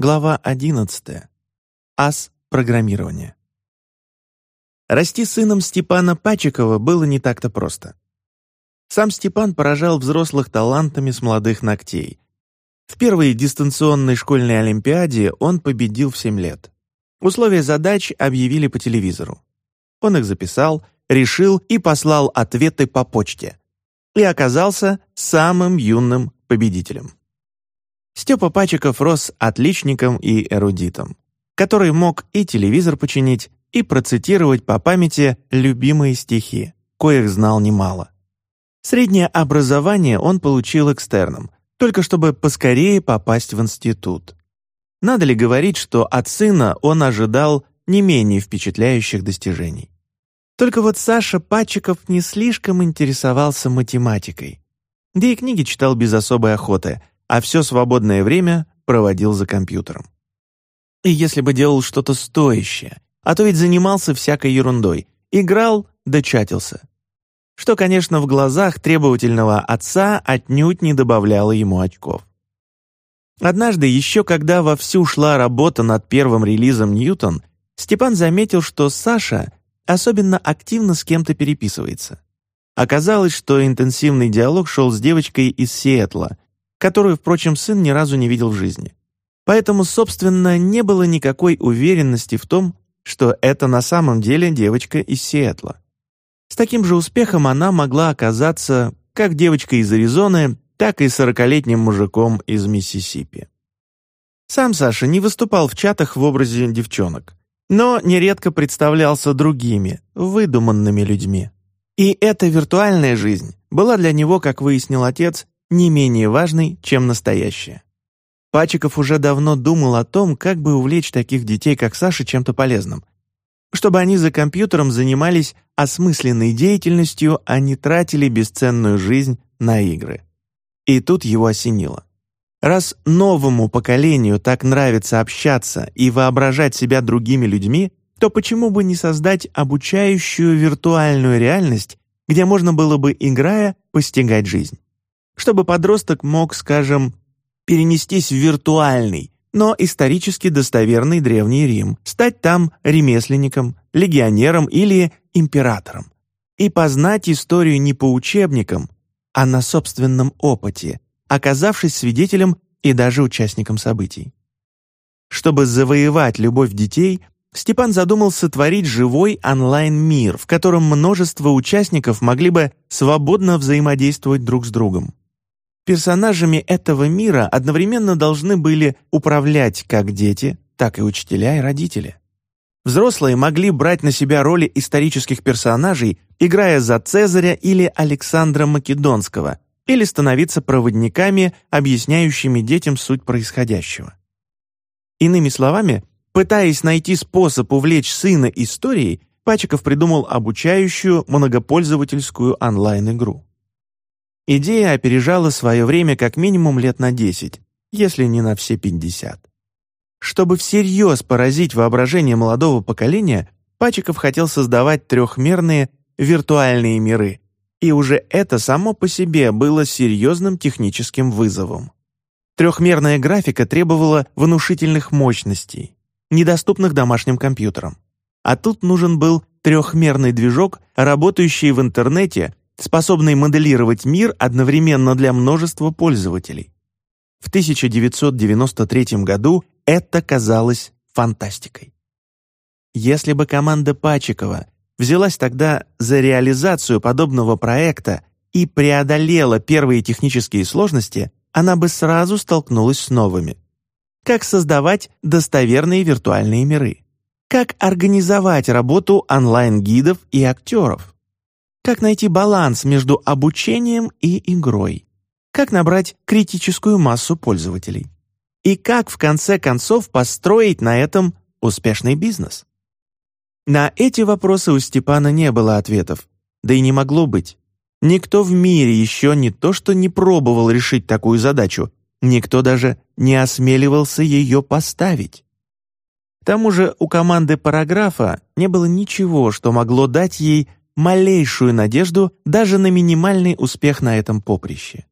Глава 11. Ас программирования. Расти сыном Степана Пачикова было не так-то просто. Сам Степан поражал взрослых талантами с молодых ногтей. В первой дистанционной школьной олимпиаде он победил в 7 лет. Условия задач объявили по телевизору. Он их записал, решил и послал ответы по почте. И оказался самым юным победителем. Степа Пачиков рос отличником и эрудитом, который мог и телевизор починить, и процитировать по памяти любимые стихи, коих знал немало. Среднее образование он получил экстерном, только чтобы поскорее попасть в институт. Надо ли говорить, что от сына он ожидал не менее впечатляющих достижений. Только вот Саша Пачиков не слишком интересовался математикой, да и книги читал без особой охоты, а все свободное время проводил за компьютером. И если бы делал что-то стоящее, а то ведь занимался всякой ерундой, играл да чатился. Что, конечно, в глазах требовательного отца отнюдь не добавляло ему очков. Однажды, еще когда вовсю шла работа над первым релизом «Ньютон», Степан заметил, что Саша особенно активно с кем-то переписывается. Оказалось, что интенсивный диалог шел с девочкой из Сиэтла, которую, впрочем, сын ни разу не видел в жизни. Поэтому, собственно, не было никакой уверенности в том, что это на самом деле девочка из Сиэтла. С таким же успехом она могла оказаться как девочка из Аризоны, так и сорокалетним мужиком из Миссисипи. Сам Саша не выступал в чатах в образе девчонок, но нередко представлялся другими, выдуманными людьми. И эта виртуальная жизнь была для него, как выяснил отец, не менее важной, чем настоящая. Пачиков уже давно думал о том, как бы увлечь таких детей, как Саша, чем-то полезным. Чтобы они за компьютером занимались осмысленной деятельностью, а не тратили бесценную жизнь на игры. И тут его осенило. Раз новому поколению так нравится общаться и воображать себя другими людьми, то почему бы не создать обучающую виртуальную реальность, где можно было бы, играя, постигать жизнь? Чтобы подросток мог, скажем, перенестись в виртуальный, но исторически достоверный Древний Рим, стать там ремесленником, легионером или императором, и познать историю не по учебникам, а на собственном опыте, оказавшись свидетелем и даже участником событий. Чтобы завоевать любовь детей, Степан задумался творить живой онлайн-мир, в котором множество участников могли бы свободно взаимодействовать друг с другом. Персонажами этого мира одновременно должны были управлять как дети, так и учителя и родители. Взрослые могли брать на себя роли исторических персонажей, играя за Цезаря или Александра Македонского, или становиться проводниками, объясняющими детям суть происходящего. Иными словами, пытаясь найти способ увлечь сына историей, Пачиков придумал обучающую многопользовательскую онлайн-игру. Идея опережала свое время как минимум лет на 10, если не на все 50. Чтобы всерьез поразить воображение молодого поколения, Пачиков хотел создавать трехмерные виртуальные миры, и уже это само по себе было серьезным техническим вызовом. Трехмерная графика требовала внушительных мощностей, недоступных домашним компьютерам. А тут нужен был трехмерный движок, работающий в интернете способный моделировать мир одновременно для множества пользователей. В 1993 году это казалось фантастикой. Если бы команда Пачикова взялась тогда за реализацию подобного проекта и преодолела первые технические сложности, она бы сразу столкнулась с новыми. Как создавать достоверные виртуальные миры? Как организовать работу онлайн-гидов и актеров? Как найти баланс между обучением и игрой? Как набрать критическую массу пользователей? И как, в конце концов, построить на этом успешный бизнес? На эти вопросы у Степана не было ответов, да и не могло быть. Никто в мире еще не то что не пробовал решить такую задачу, никто даже не осмеливался ее поставить. К тому же у команды параграфа не было ничего, что могло дать ей малейшую надежду даже на минимальный успех на этом поприще.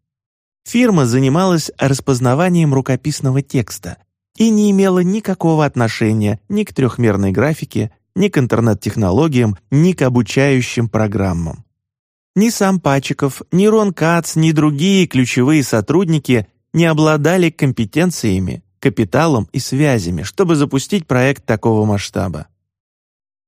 Фирма занималась распознаванием рукописного текста, и не имела никакого отношения ни к трехмерной графике, ни к интернет-технологиям, ни к обучающим программам. Ни сам Пачиков, ни Рон Кац, ни другие ключевые сотрудники не обладали компетенциями, капиталом и связями, чтобы запустить проект такого масштаба.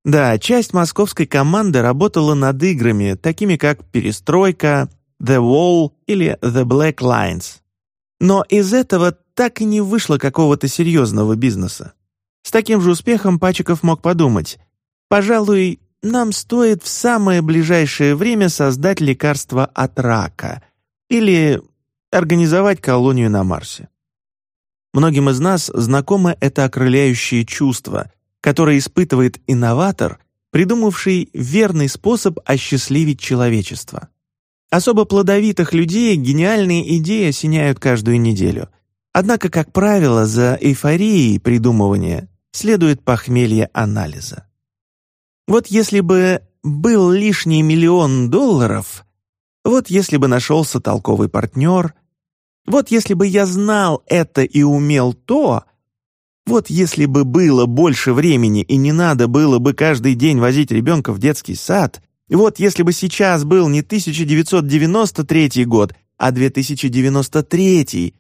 Да, часть московской команды работала над играми, такими как «Перестройка», «The Wall» или «The Black Lines». Но из этого так и не вышло какого-то серьезного бизнеса. С таким же успехом Пачиков мог подумать, пожалуй, нам стоит в самое ближайшее время создать лекарство от рака или организовать колонию на Марсе. Многим из нас знакомо это окрыляющее чувство, которое испытывает инноватор, придумавший верный способ осчастливить человечество. Особо плодовитых людей гениальные идеи осеняют каждую неделю. Однако, как правило, за эйфорией придумывания следует похмелье анализа. Вот если бы был лишний миллион долларов, вот если бы нашелся толковый партнер, вот если бы я знал это и умел то, вот если бы было больше времени и не надо было бы каждый день возить ребенка в детский сад, вот если бы сейчас был не 1993 год, а 2093,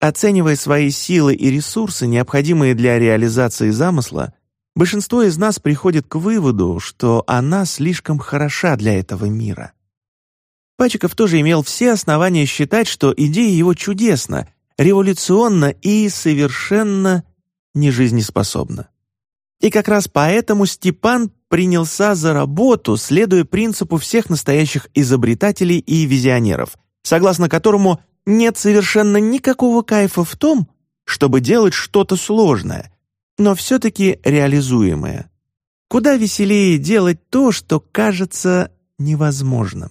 оценивая свои силы и ресурсы, необходимые для реализации замысла, Большинство из нас приходит к выводу, что она слишком хороша для этого мира. Пачиков тоже имел все основания считать, что идея его чудесна, революционна и совершенно нежизнеспособна. И как раз поэтому Степан принялся за работу, следуя принципу всех настоящих изобретателей и визионеров, согласно которому нет совершенно никакого кайфа в том, чтобы делать что-то сложное, но все-таки реализуемое. Куда веселее делать то, что кажется невозможным.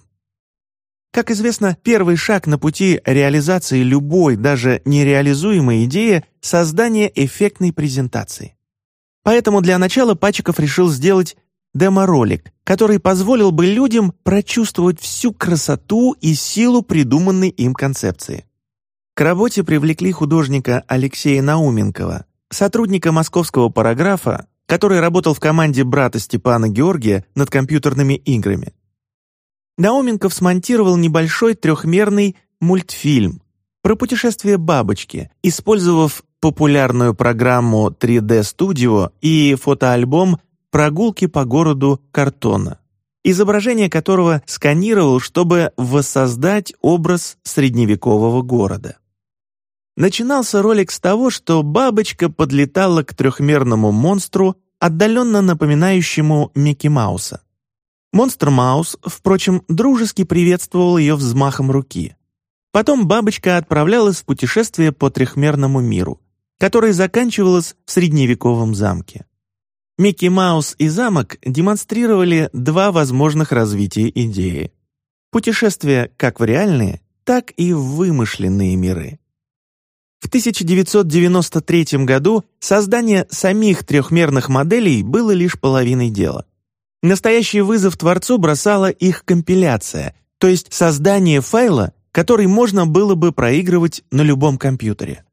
Как известно, первый шаг на пути реализации любой, даже нереализуемой идеи — создание эффектной презентации. Поэтому для начала Пачиков решил сделать демо-ролик, который позволил бы людям прочувствовать всю красоту и силу придуманной им концепции. К работе привлекли художника Алексея Науменкова, сотрудника московского параграфа, который работал в команде брата Степана Георгия над компьютерными играми. Науменков смонтировал небольшой трехмерный мультфильм про путешествие бабочки, использовав популярную программу 3D Studio и фотоальбом «Прогулки по городу Картона», изображение которого сканировал, чтобы воссоздать образ средневекового города. Начинался ролик с того, что бабочка подлетала к трехмерному монстру, отдаленно напоминающему Микки Мауса. Монстр Маус, впрочем, дружески приветствовал ее взмахом руки. Потом бабочка отправлялась в путешествие по трехмерному миру, которое заканчивалось в средневековом замке. Микки Маус и замок демонстрировали два возможных развития идеи. Путешествия как в реальные, так и в вымышленные миры. В 1993 году создание самих трехмерных моделей было лишь половиной дела. Настоящий вызов Творцу бросала их компиляция, то есть создание файла, который можно было бы проигрывать на любом компьютере.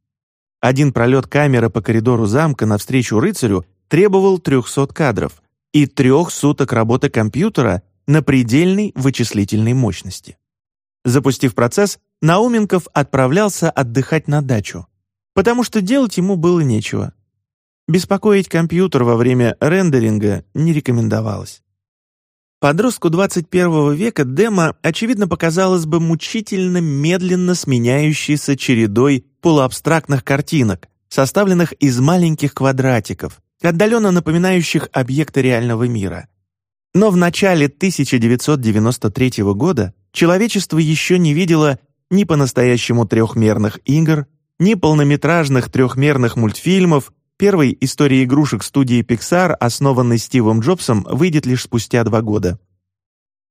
Один пролет камеры по коридору замка навстречу рыцарю требовал 300 кадров и трех суток работы компьютера на предельной вычислительной мощности. Запустив процесс, Науменков отправлялся отдыхать на дачу, потому что делать ему было нечего. Беспокоить компьютер во время рендеринга не рекомендовалось. Подростку 21 века демо, очевидно, показалось бы мучительно медленно сменяющейся чередой полуабстрактных картинок, составленных из маленьких квадратиков, отдаленно напоминающих объекты реального мира. Но в начале 1993 года человечество еще не видело ни по-настоящему трехмерных игр, ни полнометражных трехмерных мультфильмов, первой истории игрушек студии Pixar, основанной Стивом Джобсом, выйдет лишь спустя два года.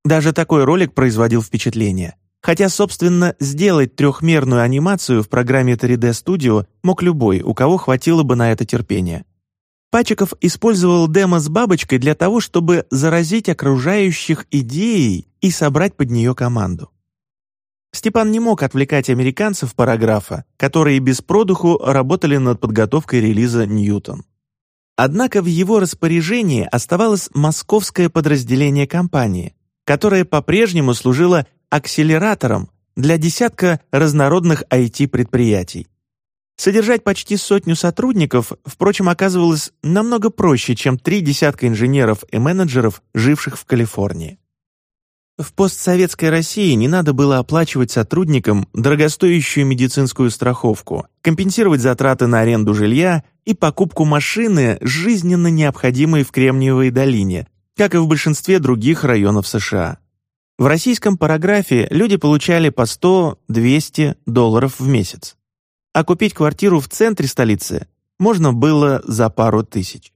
Даже такой ролик производил впечатление. Хотя, собственно, сделать трехмерную анимацию в программе 3D Studio мог любой, у кого хватило бы на это терпения. Пачиков использовал демо с бабочкой для того, чтобы заразить окружающих идеей и собрать под нее команду. Степан не мог отвлекать американцев параграфа, которые без продуху работали над подготовкой релиза «Ньютон». Однако в его распоряжении оставалось московское подразделение компании, которое по-прежнему служило акселератором для десятка разнородных IT-предприятий. Содержать почти сотню сотрудников, впрочем, оказывалось намного проще, чем три десятка инженеров и менеджеров, живших в Калифорнии. В постсоветской России не надо было оплачивать сотрудникам дорогостоящую медицинскую страховку, компенсировать затраты на аренду жилья и покупку машины, жизненно необходимой в Кремниевой долине, как и в большинстве других районов США. В российском параграфе люди получали по 100-200 долларов в месяц. А купить квартиру в центре столицы можно было за пару тысяч.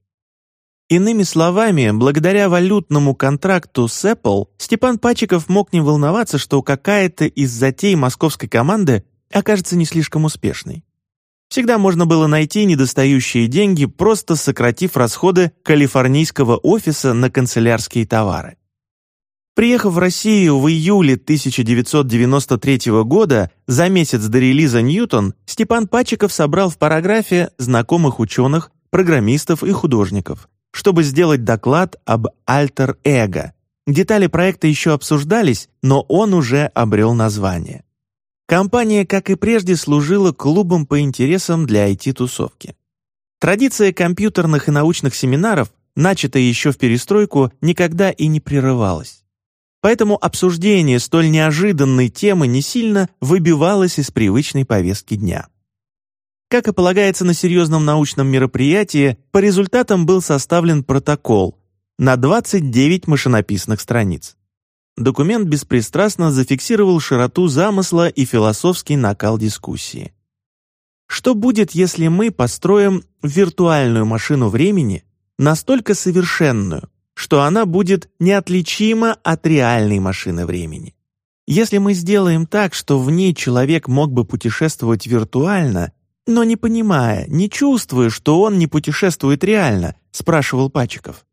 Иными словами, благодаря валютному контракту с Apple, Степан Пачиков мог не волноваться, что какая-то из затей московской команды окажется не слишком успешной. Всегда можно было найти недостающие деньги, просто сократив расходы калифорнийского офиса на канцелярские товары. Приехав в Россию в июле 1993 года, за месяц до релиза «Ньютон», Степан Пачиков собрал в параграфе знакомых ученых, программистов и художников, чтобы сделать доклад об альтер-эго. Детали проекта еще обсуждались, но он уже обрел название. Компания, как и прежде, служила клубом по интересам для IT-тусовки. Традиция компьютерных и научных семинаров, начатая еще в перестройку, никогда и не прерывалась. Поэтому обсуждение столь неожиданной темы не сильно выбивалось из привычной повестки дня. Как и полагается на серьезном научном мероприятии, по результатам был составлен протокол на 29 машинописных страниц. Документ беспристрастно зафиксировал широту замысла и философский накал дискуссии. Что будет, если мы построим виртуальную машину времени настолько совершенную, что она будет неотличима от реальной машины времени? Если мы сделаем так, что в ней человек мог бы путешествовать виртуально, но не понимая, не чувствуя, что он не путешествует реально, спрашивал Пачиков.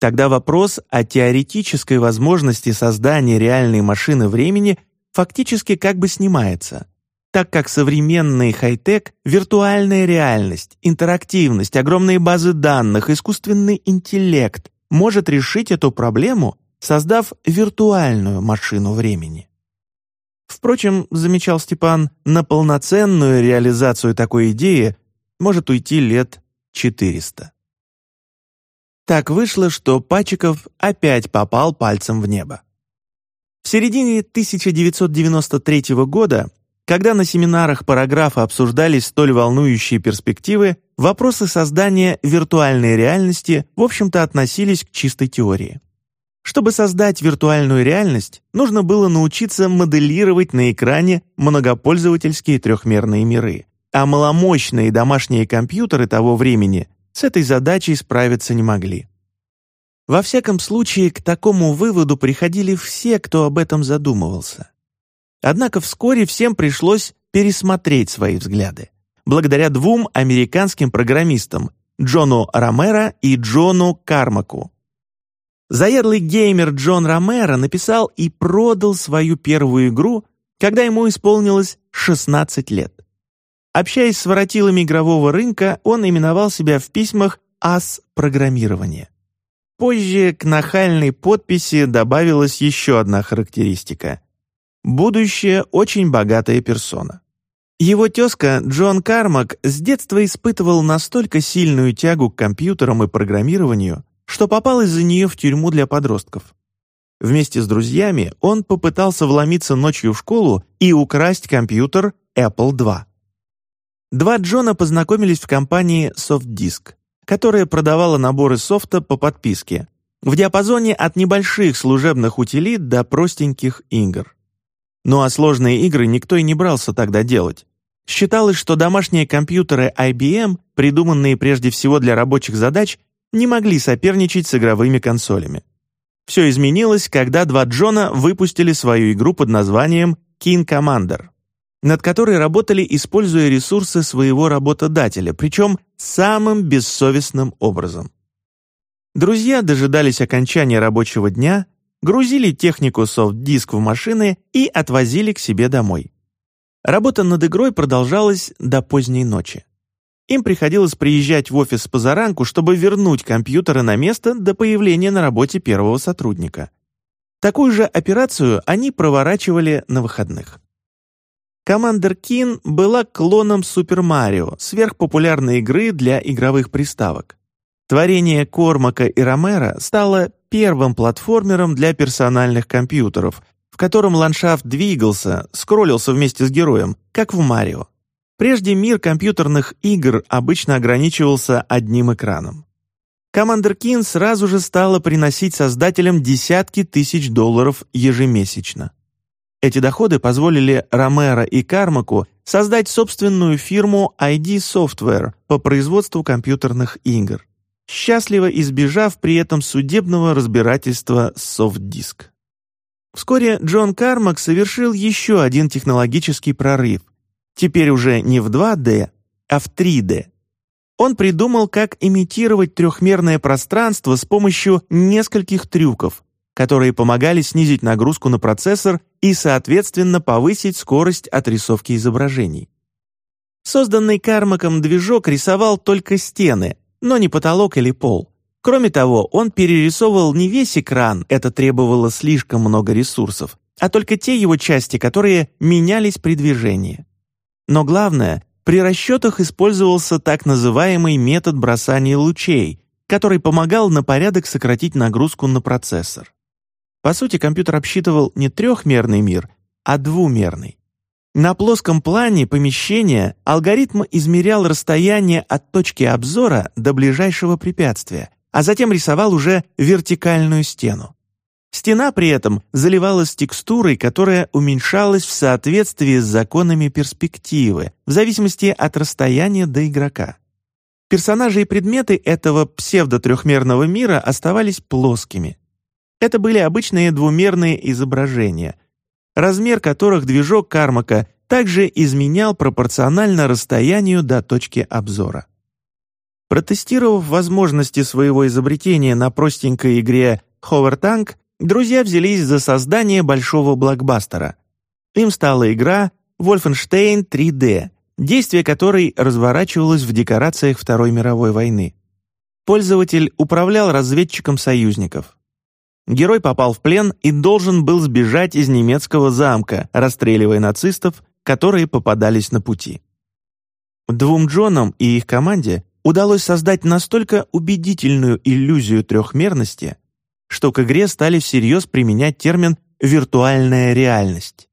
Тогда вопрос о теоретической возможности создания реальной машины времени фактически как бы снимается, так как современный хай-тек, виртуальная реальность, интерактивность, огромные базы данных, искусственный интеллект может решить эту проблему, создав виртуальную машину времени. Впрочем, замечал Степан, на полноценную реализацию такой идеи может уйти лет 400. Так вышло, что Пачиков опять попал пальцем в небо. В середине 1993 года, когда на семинарах параграфа обсуждались столь волнующие перспективы, вопросы создания виртуальной реальности, в общем-то, относились к чистой теории. Чтобы создать виртуальную реальность, нужно было научиться моделировать на экране многопользовательские трехмерные миры, а маломощные домашние компьютеры того времени с этой задачей справиться не могли. Во всяком случае, к такому выводу приходили все, кто об этом задумывался. Однако вскоре всем пришлось пересмотреть свои взгляды, благодаря двум американским программистам Джону Ромеро и Джону Кармаку, Заядлый геймер Джон Ромеро написал и продал свою первую игру, когда ему исполнилось 16 лет. Общаясь с воротилами игрового рынка, он именовал себя в письмах «ас программирования». Позже к нахальной подписи добавилась еще одна характеристика. Будущее очень богатая персона. Его тезка Джон Кармак с детства испытывал настолько сильную тягу к компьютерам и программированию, что попал из-за нее в тюрьму для подростков. Вместе с друзьями он попытался вломиться ночью в школу и украсть компьютер Apple II. Два Джона познакомились в компании SoftDisk, которая продавала наборы софта по подписке в диапазоне от небольших служебных утилит до простеньких игр. Ну а сложные игры никто и не брался тогда делать. Считалось, что домашние компьютеры IBM, придуманные прежде всего для рабочих задач, не могли соперничать с игровыми консолями. Все изменилось, когда два Джона выпустили свою игру под названием King Commander, над которой работали, используя ресурсы своего работодателя, причем самым бессовестным образом. Друзья дожидались окончания рабочего дня, грузили технику софт-диск в машины и отвозили к себе домой. Работа над игрой продолжалась до поздней ночи. Им приходилось приезжать в офис позаранку, чтобы вернуть компьютеры на место до появления на работе первого сотрудника. Такую же операцию они проворачивали на выходных. Командер Кин была клоном Супер Марио, сверхпопулярной игры для игровых приставок. Творение Кормака и Ромера стало первым платформером для персональных компьютеров, в котором ландшафт двигался, скроллился вместе с героем, как в Марио. Прежде мир компьютерных игр обычно ограничивался одним экраном. Commander Keen сразу же стала приносить создателям десятки тысяч долларов ежемесячно. Эти доходы позволили Ромеро и Кармаку создать собственную фирму ID Software по производству компьютерных игр, счастливо избежав при этом судебного разбирательства с SoftDisk. Вскоре Джон Кармак совершил еще один технологический прорыв, теперь уже не в 2D, а в 3D. Он придумал, как имитировать трехмерное пространство с помощью нескольких трюков, которые помогали снизить нагрузку на процессор и, соответственно, повысить скорость отрисовки изображений. Созданный Кармаком движок рисовал только стены, но не потолок или пол. Кроме того, он перерисовывал не весь экран, это требовало слишком много ресурсов, а только те его части, которые менялись при движении. Но главное, при расчетах использовался так называемый метод бросания лучей, который помогал на порядок сократить нагрузку на процессор. По сути, компьютер обсчитывал не трехмерный мир, а двумерный. На плоском плане помещения алгоритм измерял расстояние от точки обзора до ближайшего препятствия, а затем рисовал уже вертикальную стену. Стена при этом заливалась текстурой, которая уменьшалась в соответствии с законами перспективы, в зависимости от расстояния до игрока. Персонажи и предметы этого псевдо-трехмерного мира оставались плоскими. Это были обычные двумерные изображения, размер которых движок Кармака также изменял пропорционально расстоянию до точки обзора. Протестировав возможности своего изобретения на простенькой игре Tank, друзья взялись за создание большого блокбастера. Им стала игра Wolfenstein 3D, действие которой разворачивалось в декорациях Второй мировой войны. Пользователь управлял разведчиком союзников. Герой попал в плен и должен был сбежать из немецкого замка, расстреливая нацистов, которые попадались на пути. Двум Джонам и их команде удалось создать настолько убедительную иллюзию трехмерности, что к игре стали всерьез применять термин «виртуальная реальность».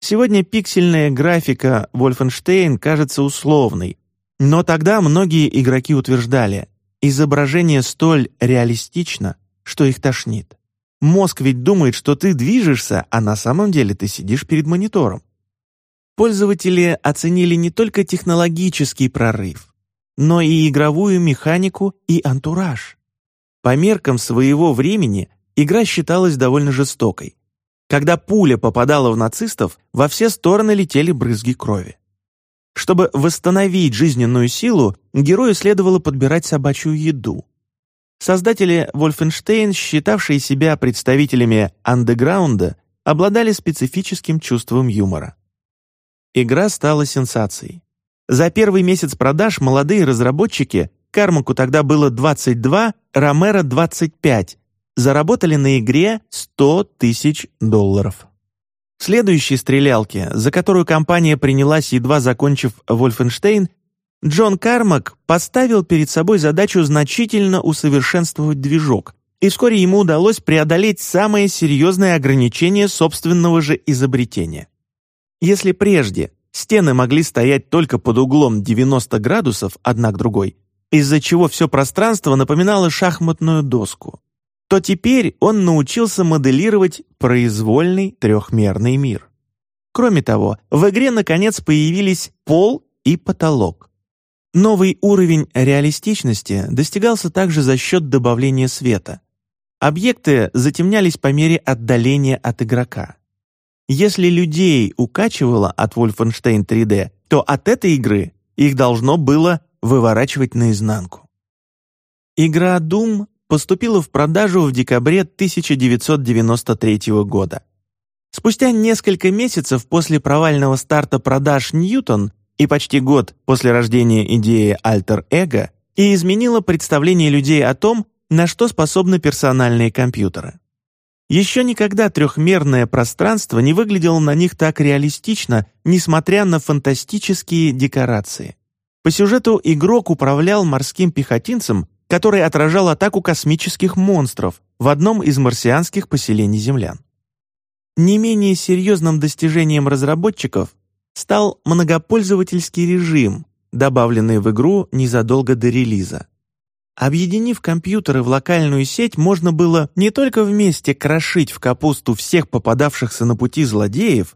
Сегодня пиксельная графика Wolfenstein кажется условной, но тогда многие игроки утверждали, изображение столь реалистично, что их тошнит. Мозг ведь думает, что ты движешься, а на самом деле ты сидишь перед монитором. Пользователи оценили не только технологический прорыв, но и игровую механику и антураж. По меркам своего времени игра считалась довольно жестокой. Когда пуля попадала в нацистов, во все стороны летели брызги крови. Чтобы восстановить жизненную силу, герою следовало подбирать собачью еду. Создатели Wolfenstein, считавшие себя представителями андеграунда, обладали специфическим чувством юмора. Игра стала сенсацией. За первый месяц продаж молодые разработчики Кармаку тогда было 22, Ромеро 25. Заработали на игре 100 тысяч долларов. В следующей стрелялке, за которую компания принялась, едва закончив Вольфенштейн, Джон Кармак поставил перед собой задачу значительно усовершенствовать движок, и вскоре ему удалось преодолеть самое серьезное ограничение собственного же изобретения. Если прежде стены могли стоять только под углом 90 градусов одна к другой, из-за чего все пространство напоминало шахматную доску, то теперь он научился моделировать произвольный трехмерный мир. Кроме того, в игре наконец появились пол и потолок. Новый уровень реалистичности достигался также за счет добавления света. Объекты затемнялись по мере отдаления от игрока. Если людей укачивало от Wolfenstein 3D, то от этой игры их должно было выворачивать наизнанку. Игра Doom поступила в продажу в декабре 1993 года. Спустя несколько месяцев после провального старта продаж Ньютон и почти год после рождения идеи альтер-эго и изменила представление людей о том, на что способны персональные компьютеры. Еще никогда трехмерное пространство не выглядело на них так реалистично, несмотря на фантастические декорации. По сюжету игрок управлял морским пехотинцем, который отражал атаку космических монстров в одном из марсианских поселений землян. Не менее серьезным достижением разработчиков стал многопользовательский режим, добавленный в игру незадолго до релиза. Объединив компьютеры в локальную сеть, можно было не только вместе крошить в капусту всех попадавшихся на пути злодеев,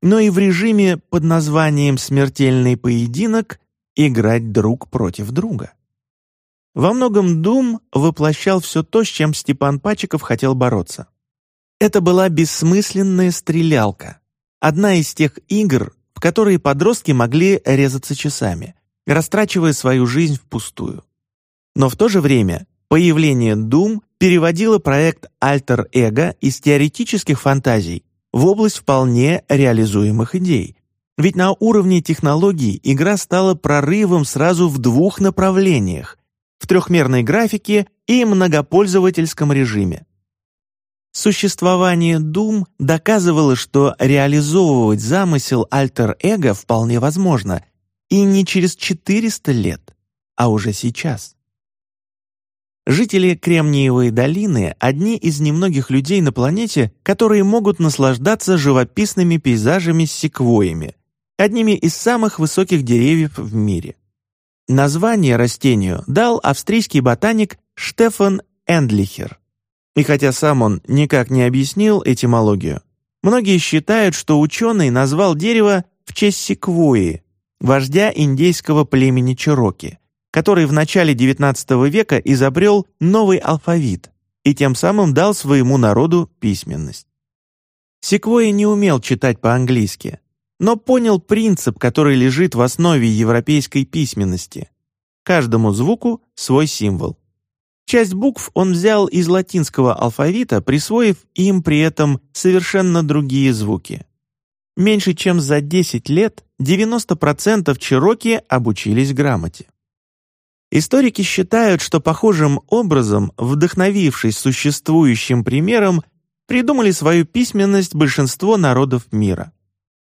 но и в режиме под названием «Смертельный поединок» играть друг против друга. Во многом Doom воплощал все то, с чем Степан Пачиков хотел бороться. Это была бессмысленная стрелялка. Одна из тех игр, в которые подростки могли резаться часами, растрачивая свою жизнь впустую. Но в то же время появление Doom переводило проект Ego из теоретических фантазий в область вполне реализуемых идей. Ведь на уровне технологий игра стала прорывом сразу в двух направлениях – в трехмерной графике и многопользовательском режиме. Существование Doom доказывало, что реализовывать замысел альтер-эго вполне возможно, и не через 400 лет, а уже сейчас. Жители Кремниевой долины – одни из немногих людей на планете, которые могут наслаждаться живописными пейзажами с секвоями, одними из самых высоких деревьев в мире. Название растению дал австрийский ботаник Штефан Эндлихер. И хотя сам он никак не объяснил этимологию, многие считают, что ученый назвал дерево в честь секвойи, вождя индейского племени Чироки, который в начале XIX века изобрел новый алфавит и тем самым дал своему народу письменность. Секвойя не умел читать по-английски, но понял принцип, который лежит в основе европейской письменности. Каждому звуку свой символ. Часть букв он взял из латинского алфавита, присвоив им при этом совершенно другие звуки. Меньше чем за 10 лет 90% чероки обучились грамоте. Историки считают, что похожим образом, вдохновившись существующим примером, придумали свою письменность большинство народов мира.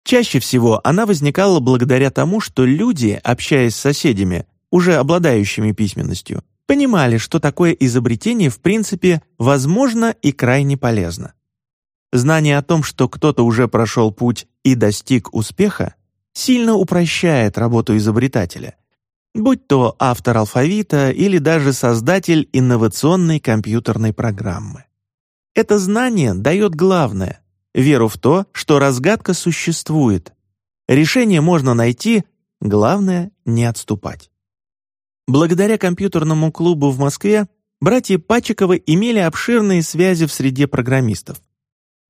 Чаще всего она возникала благодаря тому, что люди, общаясь с соседями, уже обладающими письменностью, понимали, что такое изобретение в принципе возможно и крайне полезно. Знание о том, что кто-то уже прошел путь и достиг успеха, сильно упрощает работу изобретателя, будь то автор алфавита или даже создатель инновационной компьютерной программы. Это знание дает главное — веру в то, что разгадка существует. Решение можно найти, главное — не отступать. Благодаря компьютерному клубу в Москве братья Пачиковы имели обширные связи в среде программистов.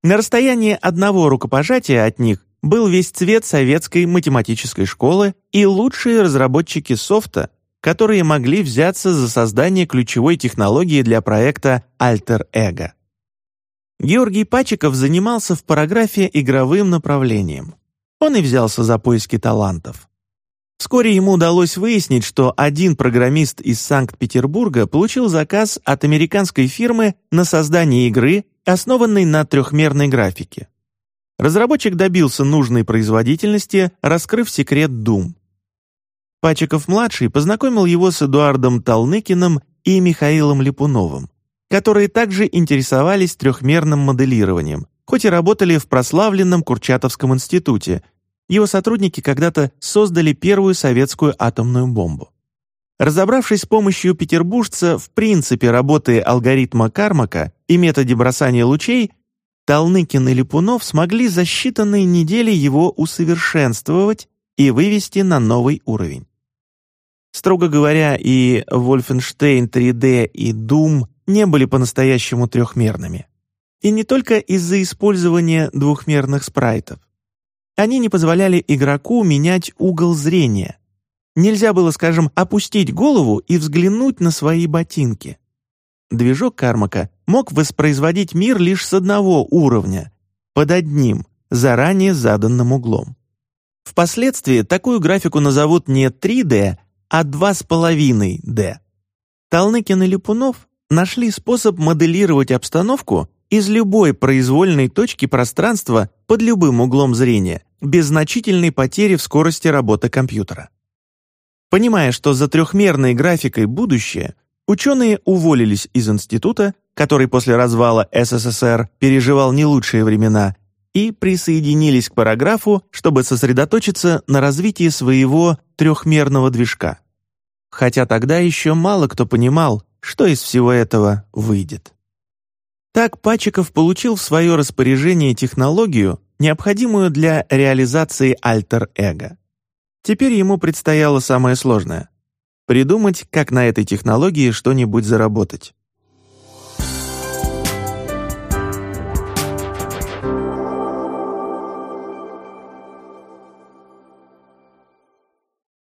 На расстоянии одного рукопожатия от них был весь цвет советской математической школы и лучшие разработчики софта, которые могли взяться за создание ключевой технологии для проекта Ego. Георгий Пачиков занимался в параграфе игровым направлением. Он и взялся за поиски талантов. Вскоре ему удалось выяснить, что один программист из Санкт-Петербурга получил заказ от американской фирмы на создание игры, основанной на трехмерной графике. Разработчик добился нужной производительности, раскрыв секрет Doom. Пачиков-младший познакомил его с Эдуардом Толныкиным и Михаилом Липуновым, которые также интересовались трехмерным моделированием, хоть и работали в прославленном Курчатовском институте – его сотрудники когда-то создали первую советскую атомную бомбу. Разобравшись с помощью петербуржца в принципе работы алгоритма Кармака и методе бросания лучей, Толныкин и Липунов смогли за считанные недели его усовершенствовать и вывести на новый уровень. Строго говоря, и Wolfenstein 3D, и Doom не были по-настоящему трехмерными. И не только из-за использования двухмерных спрайтов. Они не позволяли игроку менять угол зрения. Нельзя было, скажем, опустить голову и взглянуть на свои ботинки. движок Кармака мог воспроизводить мир лишь с одного уровня, под одним, заранее заданным углом. Впоследствии такую графику назовут не 3D, а 2,5D. Толныкин и Липунов нашли способ моделировать обстановку из любой произвольной точки пространства под любым углом зрения, без значительной потери в скорости работы компьютера. Понимая, что за трехмерной графикой будущее, ученые уволились из института, который после развала СССР переживал не лучшие времена, и присоединились к параграфу, чтобы сосредоточиться на развитии своего трехмерного движка. Хотя тогда еще мало кто понимал, что из всего этого выйдет. Так Пачиков получил в свое распоряжение технологию, необходимую для реализации альтер-эго. Теперь ему предстояло самое сложное — придумать, как на этой технологии что-нибудь заработать.